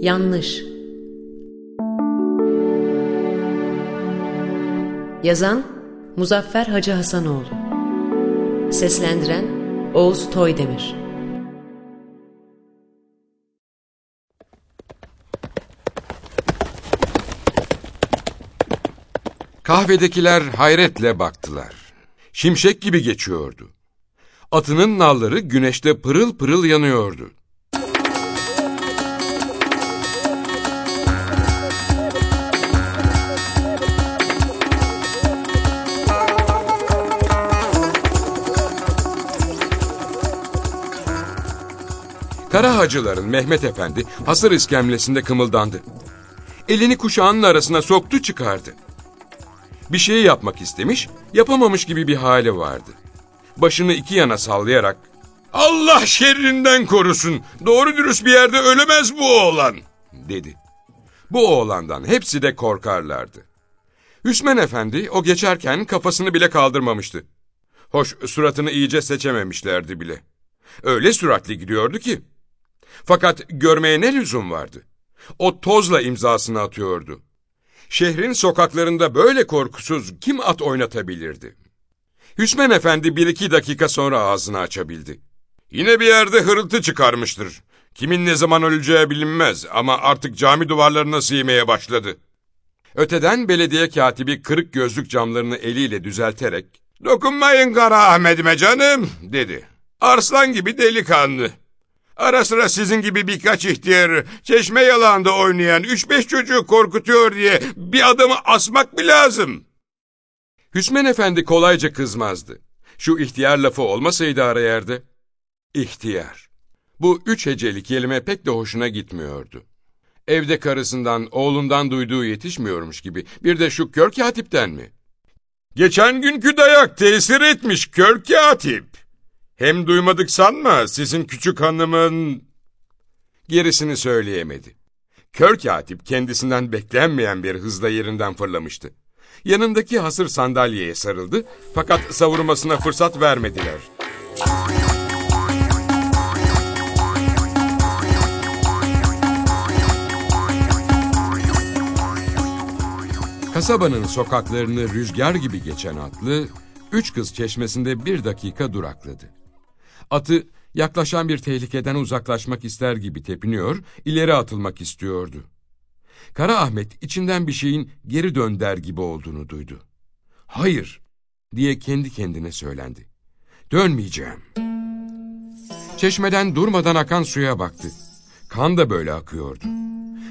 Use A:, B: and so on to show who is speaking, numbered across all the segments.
A: Yanlış. Yazan Muzaffer Hacı Hasanoğlu Seslendiren Oğuz Toydemir
B: Kahvedekiler hayretle baktılar. Şimşek gibi geçiyordu. Atının nalları güneşte pırıl pırıl yanıyordu. Kara hacıların Mehmet Efendi hasır iskemlesinde kımıldandı. Elini kuşağının arasına soktu çıkardı. Bir şey yapmak istemiş, yapamamış gibi bir hali vardı. Başını iki yana sallayarak, ''Allah şerrinden korusun, doğru dürüst bir yerde ölemez bu oğlan.'' dedi. Bu oğlandan hepsi de korkarlardı. Hüsmen Efendi o geçerken kafasını bile kaldırmamıştı. Hoş suratını iyice seçememişlerdi bile. Öyle süratli gidiyordu ki. Fakat görmeye ne lüzum vardı? O tozla imzasını atıyordu. Şehrin sokaklarında böyle korkusuz kim at oynatabilirdi? Hüsmen Efendi bir iki dakika sonra ağzını açabildi. Yine bir yerde hırıltı çıkarmıştır. Kimin ne zaman öleceği bilinmez ama artık cami duvarlarına sığmaya başladı. Öteden belediye katibi kırık gözlük camlarını eliyle düzelterek ''Dokunmayın Kara Ahmet'ime canım'' dedi. ''Arslan gibi delikanlı. Ara sıra sizin gibi birkaç ihtiyar, çeşme yalağında oynayan üç beş çocuğu korkutuyor diye bir adamı asmak mı lazım?'' Hüsmen Efendi kolayca kızmazdı. Şu ihtiyar lafı olmasaydı ara yerde. İhtiyar. Bu üç heceli kelime pek de hoşuna gitmiyordu. Evde karısından, oğlundan duyduğu yetişmiyormuş gibi. Bir de şu kör katipten mi? Geçen günkü dayak tesir etmiş kör katip. Hem duymadık sanma sizin küçük hanımın... Gerisini söyleyemedi. Kör katip kendisinden beklenmeyen bir hızla yerinden fırlamıştı. Yanındaki hasır sandalyeye sarıldı fakat savurmasına fırsat vermediler. Kasabanın sokaklarını rüzgar gibi geçen atlı, üç kız çeşmesinde bir dakika durakladı. Atı yaklaşan bir tehlikeden uzaklaşmak ister gibi tepiniyor, ileri atılmak istiyordu. Kara Ahmet içinden bir şeyin geri dön der gibi olduğunu duydu. Hayır diye kendi kendine söylendi. Dönmeyeceğim. Çeşmeden durmadan akan suya baktı. Kan da böyle akıyordu.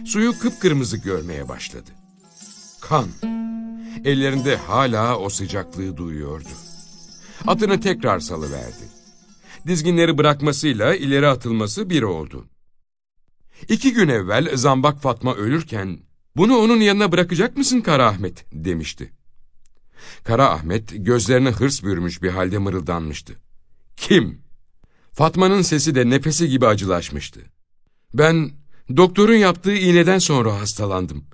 B: Suyu kıpkırmızı görmeye başladı. Kan. Ellerinde hala o sıcaklığı duyuyordu. Atını tekrar salıverdi. Dizginleri bırakmasıyla ileri atılması bir oldu. İki gün evvel Zambak Fatma ölürken, bunu onun yanına bırakacak mısın Kara Ahmet demişti. Kara Ahmet gözlerine hırs bürümüş bir halde mırıldanmıştı. Kim? Fatma'nın sesi de nefesi gibi acılaşmıştı. Ben doktorun yaptığı iğneden sonra hastalandım.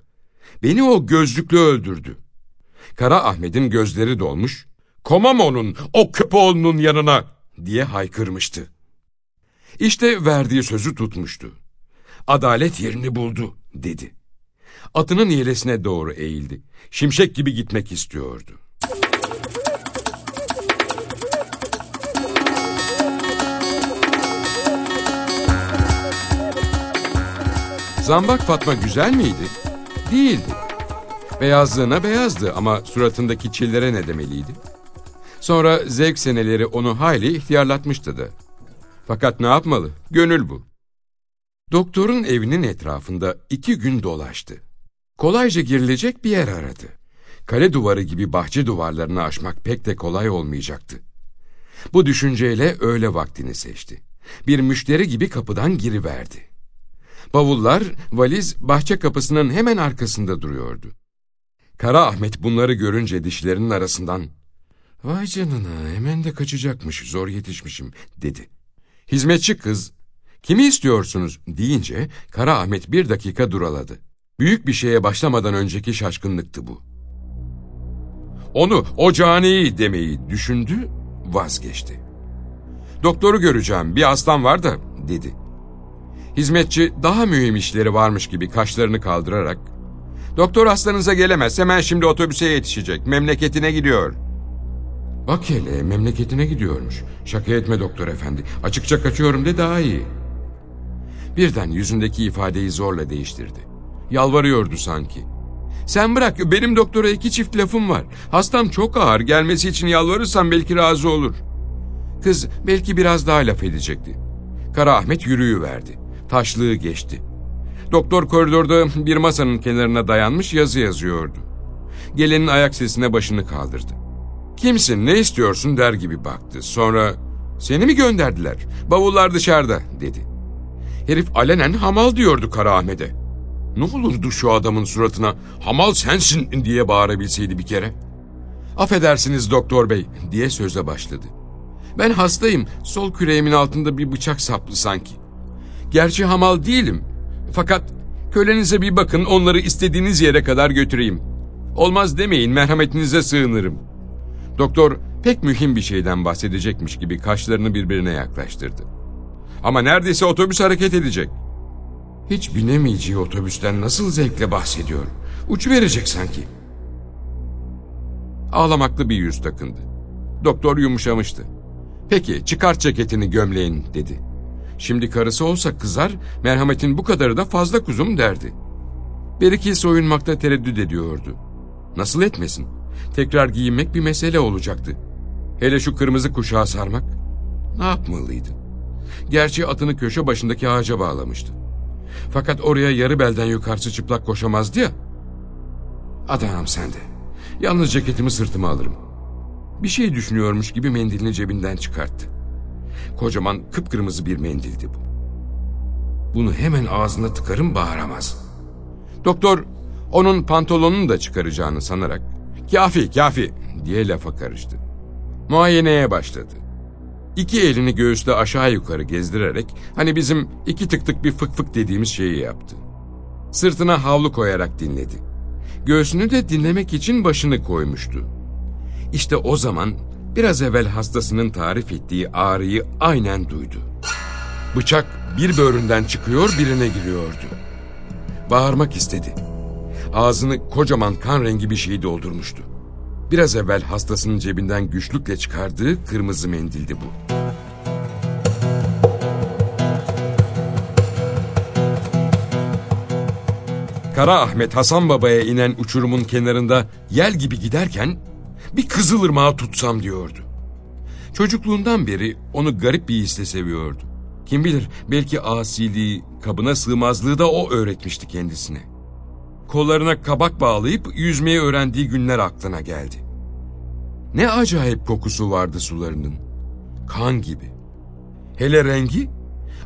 B: Beni o gözlüklü öldürdü. Kara Ahmet'in gözleri dolmuş, komam onun o köpoğlunun yanına diye haykırmıştı. İşte verdiği sözü tutmuştu. Adalet yerini buldu dedi. Atının yelesine doğru eğildi. Şimşek gibi gitmek istiyordu. Zambak Fatma güzel miydi? Değildi. Beyazlığına beyazdı ama suratındaki çillere ne demeliydi? Sonra zevk seneleri onu hayli ihtiyarlatmıştı da. Fakat ne yapmalı? Gönül bu. Doktorun evinin etrafında iki gün dolaştı. Kolayca girilecek bir yer aradı. Kale duvarı gibi bahçe duvarlarını aşmak pek de kolay olmayacaktı. Bu düşünceyle öğle vaktini seçti. Bir müşteri gibi kapıdan giriverdi. Bavullar, valiz bahçe kapısının hemen arkasında duruyordu. Kara Ahmet bunları görünce dişlerinin arasından ''Vay canına hemen de kaçacakmış zor yetişmişim'' dedi. Hizmetçi kız ''Kimi istiyorsunuz?'' deyince Kara Ahmet bir dakika duraladı. Büyük bir şeye başlamadan önceki şaşkınlıktı bu. Onu o caniyi demeyi düşündü, vazgeçti. Doktoru göreceğim, bir hastam var da, dedi. Hizmetçi daha mühim işleri varmış gibi kaşlarını kaldırarak ''Doktor hastanıza gelemez hemen şimdi otobüse yetişecek memleketine gidiyor.'' Bak hele memleketine gidiyormuş. Şaka etme doktor efendi. Açıkça kaçıyorum de daha iyi. Birden yüzündeki ifadeyi zorla değiştirdi. Yalvarıyordu sanki. Sen bırak benim doktora iki çift lafım var. Hastam çok ağır gelmesi için yalvarırsam belki razı olur. Kız belki biraz daha laf edecekti. Kara Ahmet yürüyüverdi. Taşlığı geçti. Doktor koridorda bir masanın kenarına dayanmış yazı yazıyordu. Gelenin ayak sesine başını kaldırdı. Kimsin ne istiyorsun der gibi baktı. Sonra seni mi gönderdiler? Bavullar dışarıda dedi. Herif alenen hamal diyordu Kara Ahmet'e. Ne olurdu şu adamın suratına hamal sensin diye bağırabilseydi bir kere. Affedersiniz doktor bey diye söze başladı. Ben hastayım sol küreğimin altında bir bıçak saplı sanki. Gerçi hamal değilim fakat kölenize bir bakın onları istediğiniz yere kadar götüreyim. Olmaz demeyin merhametinize sığınırım. Doktor pek mühim bir şeyden bahsedecekmiş gibi kaşlarını birbirine yaklaştırdı. Ama neredeyse otobüs hareket edecek. Hiç binemeyeceği otobüsten nasıl zevkle bahsediyor. Uç verecek sanki. Ağlamaklı bir yüz takındı. Doktor yumuşamıştı. Peki çıkart ceketini gömleğin dedi. Şimdi karısı olsa kızar, merhametin bu kadarı da fazla kuzum derdi. Beriki soyunmakta tereddüt ediyordu. Nasıl etmesin? Tekrar giyinmek bir mesele olacaktı. Hele şu kırmızı kuşağı sarmak. Ne yapmalıydı? Gerçi atını köşe başındaki ağaca bağlamıştı. Fakat oraya yarı belden yukarısı çıplak koşamazdı ya. Adam sende. Yalnız ceketimi sırtıma alırım. Bir şey düşünüyormuş gibi mendilini cebinden çıkarttı. Kocaman kıpkırmızı bir mendildi bu. Bunu hemen ağzına tıkarım bağıramaz. Doktor onun pantolonunu da çıkaracağını sanarak kafi kafi diye lafa karıştı. Muayeneye başladı. İki elini göğüste aşağı yukarı gezdirerek hani bizim iki tık tık bir fık fık dediğimiz şeyi yaptı. Sırtına havlu koyarak dinledi. Göğsünü de dinlemek için başını koymuştu. İşte o zaman biraz evvel hastasının tarif ettiği ağrıyı aynen duydu. Bıçak bir böğründen çıkıyor birine giriyordu. Bağırmak istedi. Ağzını kocaman kan rengi bir şey doldurmuştu. Biraz evvel hastasının cebinden güçlükle çıkardığı kırmızı mendildi bu. Kara Ahmet Hasan Baba'ya inen uçurumun kenarında yel gibi giderken bir kızılırmağı tutsam diyordu. Çocukluğundan beri onu garip bir hisle seviyordu. Kim bilir belki asiliği, kabına sığmazlığı da o öğretmişti kendisine. Kollarına kabak bağlayıp yüzmeyi öğrendiği günler aklına geldi. Ne acayip kokusu vardı sularının. Kan gibi. Hele rengi,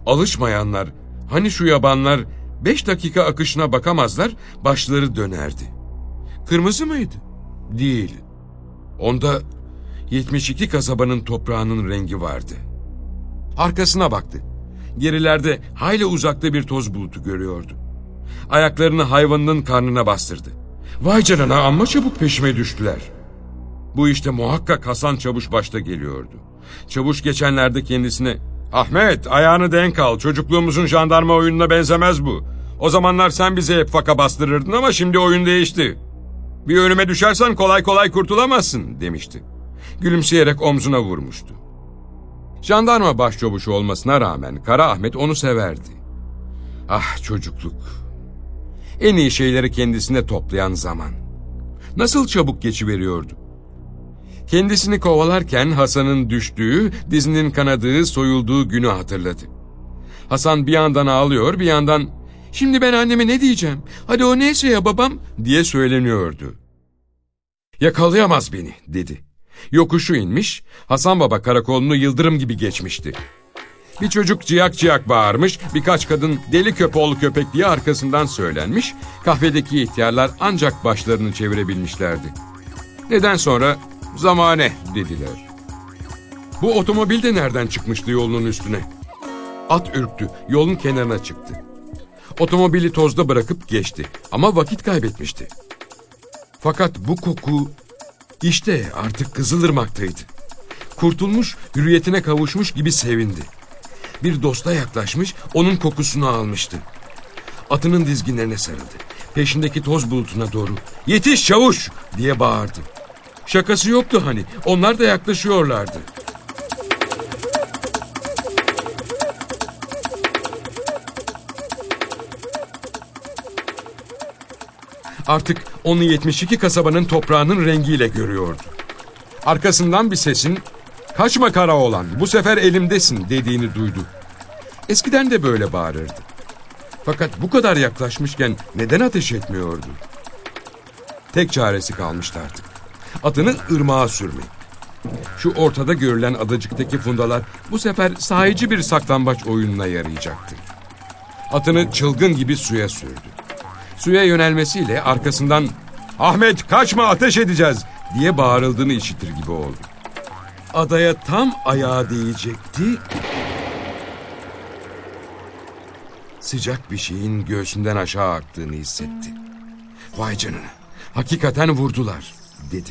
B: alışmayanlar, hani şu yabanlar beş dakika akışına bakamazlar, başları dönerdi. Kırmızı mıydı? Değil. Onda 72 kasabanın toprağının rengi vardı. Arkasına baktı. Gerilerde hayli uzakta bir toz bulutu görüyordu. Ayaklarını hayvanının karnına bastırdı. Vay canına amma çabuk peşime düştüler. Bu işte muhakkak Hasan Çavuş başta geliyordu. Çavuş geçenlerde kendisine Ahmet ayağını denk al çocukluğumuzun jandarma oyununa benzemez bu. O zamanlar sen bize hep faka bastırırdın ama şimdi oyun değişti. Bir önüme düşersen kolay kolay kurtulamazsın demişti. Gülümseyerek omzuna vurmuştu. Jandarma başçavuşu olmasına rağmen Kara Ahmet onu severdi. Ah çocukluk. En iyi şeyleri kendisine toplayan zaman. Nasıl çabuk geçiveriyordu. Kendisini kovalarken Hasan'ın düştüğü, dizinin kanadığı, soyulduğu günü hatırladı. Hasan bir yandan ağlıyor, bir yandan ''Şimdi ben anneme ne diyeceğim? Hadi o neyse ya babam'' diye söyleniyordu. ''Yakalayamaz beni'' dedi. Yokuşu inmiş, Hasan Baba karakolunu yıldırım gibi geçmişti. Bir çocuk ciyak ciyak bağırmış, birkaç kadın deli köpoğlu köpek diye arkasından söylenmiş, kahvedeki ihtiyarlar ancak başlarını çevirebilmişlerdi. Neden sonra zamane dediler. Bu otomobil de nereden çıkmıştı yolunun üstüne? At ürktü, yolun kenarına çıktı. Otomobili tozda bırakıp geçti ama vakit kaybetmişti. Fakat bu koku işte artık Kızılırmak'taydı. Kurtulmuş, hürriyetine kavuşmuş gibi sevindi. Bir dosta yaklaşmış, onun kokusunu almıştı. Atının dizginlerine sarıldı. Peşindeki toz bulutuna doğru "Yetiş çavuş!" diye bağırdı. Şakası yoktu hani. Onlar da yaklaşıyorlardı. Artık onu 72 kasabanın toprağının rengiyle görüyordu. Arkasından bir sesin "Kaçma kara olan, bu sefer elimdesin." dediğini duydu. Eskiden de böyle bağırırdı. Fakat bu kadar yaklaşmışken neden ateş etmiyordu? Tek çaresi kalmıştı artık. Atını ırmağa sürmek. Şu ortada görülen adacıktaki fundalar bu sefer sahici bir saklambaç oyununa yarayacaktı. Atını çılgın gibi suya sürdü. Suya yönelmesiyle arkasından Ahmet kaçma ateş edeceğiz diye bağırıldığını işitir gibi oldu. Adaya tam ayağa değecekti. Sıcak bir şeyin göğsünden aşağı aktığını hissetti. Vay canına hakikaten vurdular dedi.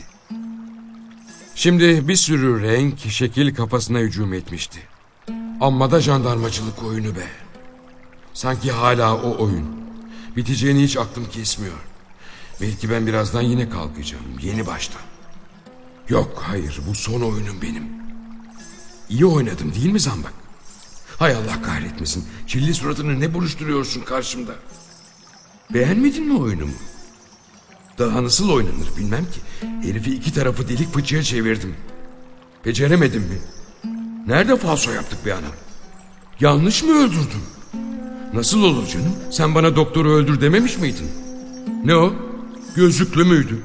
B: Şimdi bir sürü renk, şekil kafasına hücum etmişti. Amma da jandarmacılık oyunu be. Sanki hala o oyun. Biteceğini hiç aklım kesmiyor. Belki ben birazdan yine kalkacağım. Yeni baştan. Yok hayır bu son oyunum benim. İyi oynadım değil mi Zambak? Hay Allah kahretmesin. Çilli suratını ne buruşturuyorsun karşımda? Beğenmedin mi oyunumu? Daha nasıl oynanır bilmem ki. Herifi iki tarafı delik fıçıya çevirdim. Beceremedim mi? Nerede falso yaptık be anam? Yanlış mı öldürdüm? Nasıl olur canım? Sen bana doktoru öldür dememiş miydin? Ne o? Gözlüklü müydü?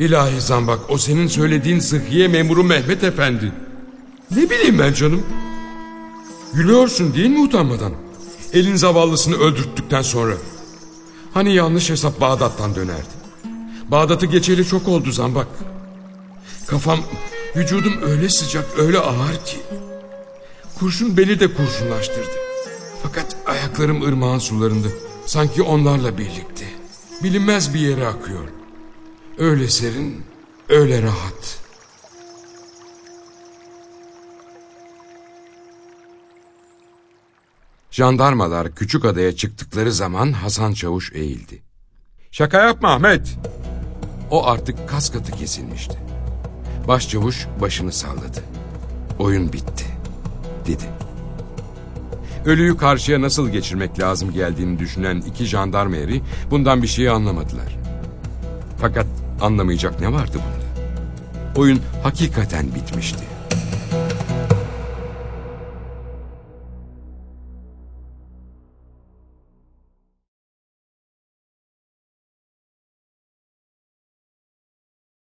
B: İlahi zambak o senin söylediğin sıhhiye memuru Mehmet Efendi. Ne bileyim ben canım? Gülüyorsun değil mi utanmadan? Elin zavallısını öldürttükten sonra. Hani yanlış hesap Bağdat'tan dönerdi. Bağdat'ı geçeli çok oldu zambak. Kafam, vücudum öyle sıcak, öyle ağır ki. Kurşun beni de kurşunlaştırdı. Fakat ayaklarım ırmağın sularında. Sanki onlarla birlikte. Bilinmez bir yere akıyor. Öyle serin, öyle rahat. Jandarmalar küçük adaya çıktıkları zaman Hasan Çavuş eğildi. Şaka yapma Ahmet. O artık kas katı kesilmişti. Başçavuş başını salladı. Oyun bitti, dedi. Ölüyü karşıya nasıl geçirmek lazım geldiğini düşünen iki jandarma eri bundan bir şey anlamadılar. Fakat anlamayacak ne vardı bunda? Oyun hakikaten bitmişti.